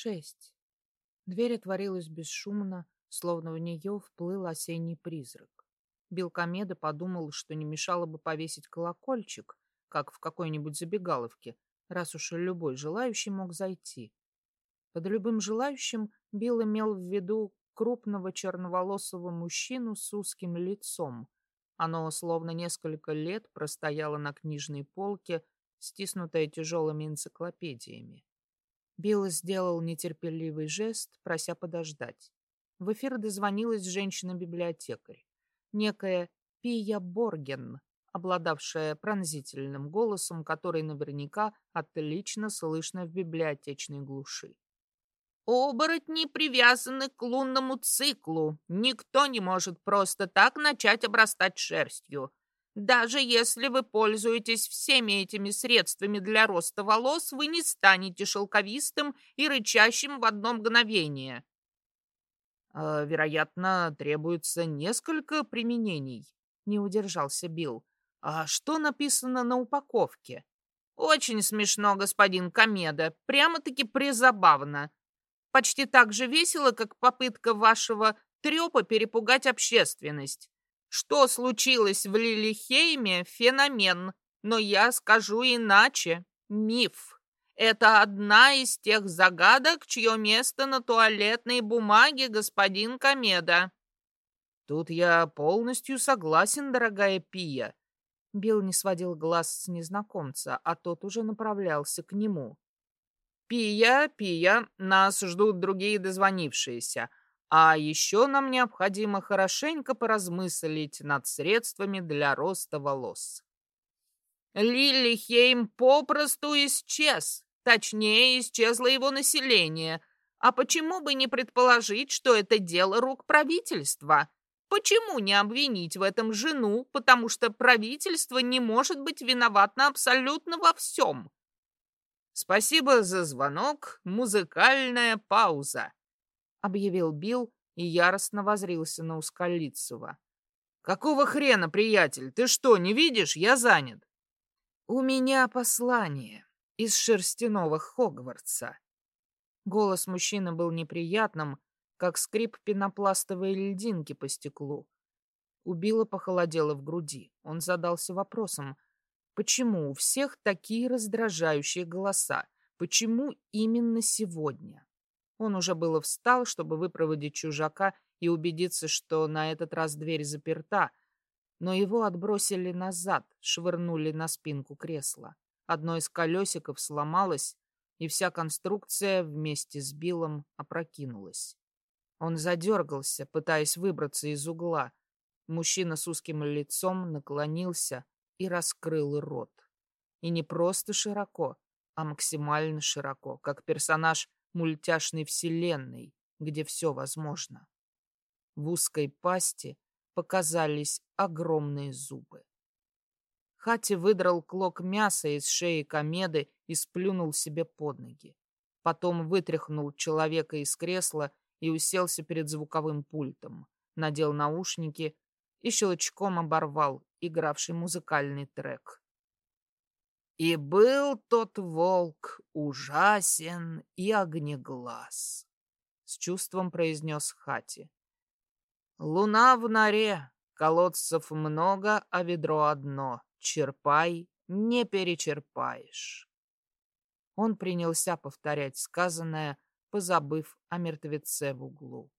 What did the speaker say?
Шесть. Дверь отворилась бесшумно, словно в нее вплыл осенний призрак. Белкомеда подумал, что не мешало бы повесить колокольчик, как в какой-нибудь забегаловке, раз уж любой желающий мог зайти. Под любым желающим Билл имел в виду крупного черноволосого мужчину с узким лицом. Оно словно несколько лет простояло на книжной полке, стиснутое тяжелыми энциклопедиями. Билл сделал нетерпеливый жест, прося подождать. В эфир дозвонилась женщина-библиотекарь, некая Пия Борген, обладавшая пронзительным голосом, который наверняка отлично слышно в библиотечной глуши. Оборотни привязаны к лунному циклу. Никто не может просто так начать обрастать шерстью. Даже если вы пользуетесь всеми этими средствами для роста волос, вы не станете шелковистым и рычащим в одно мгновение. «А, вероятно, требуется несколько применений, не удержался Билл. А что написано на упаковке? Очень смешно, господин Комеда, прямо-таки призабавно почти так же весело, как попытка вашего трепа перепугать общественность. Что случилось в Лилихейме – феномен, но я скажу иначе – миф. Это одна из тех загадок, чье место на туалетной бумаге, господин Комеда. Тут я полностью согласен, дорогая Пия. Билл не сводил глаз с незнакомца, а тот уже направлялся к нему. «Пия, Пия, нас ждут другие дозвонившиеся. А еще нам необходимо хорошенько поразмыслить над средствами для роста волос». Лилихейм попросту исчез. Точнее, исчезло его население. А почему бы не предположить, что это дело рук правительства? Почему не обвинить в этом жену, потому что правительство не может быть виновато абсолютно во всем? «Спасибо за звонок. Музыкальная пауза», — объявил Билл и яростно возрился на Ускалицева. «Какого хрена, приятель? Ты что, не видишь? Я занят». «У меня послание из шерстяного Хогвартса». Голос мужчины был неприятным, как скрип пенопластовой льдинки по стеклу. У Билла похолодело в груди. Он задался вопросом — Почему у всех такие раздражающие голоса? Почему именно сегодня? Он уже было встал, чтобы выпроводить чужака и убедиться, что на этот раз дверь заперта, но его отбросили назад, швырнули на спинку кресла. Одно из колесиков сломалось, и вся конструкция вместе с Биллом опрокинулась. Он задергался, пытаясь выбраться из угла. Мужчина с узким лицом наклонился, и раскрыл рот. И не просто широко, а максимально широко, как персонаж мультяшной вселенной, где все возможно. В узкой пасти показались огромные зубы. Хати выдрал клок мяса из шеи комеды и сплюнул себе под ноги. Потом вытряхнул человека из кресла и уселся перед звуковым пультом, надел наушники и щелчком оборвал игравший музыкальный трек. И был тот волк ужасен и огнеглаз, с чувством произнес Хати. Луна в норе, колодцев много, а ведро одно. Черпай, не перечерпаешь. Он принялся повторять сказанное, позабыв о мертвеце в углу.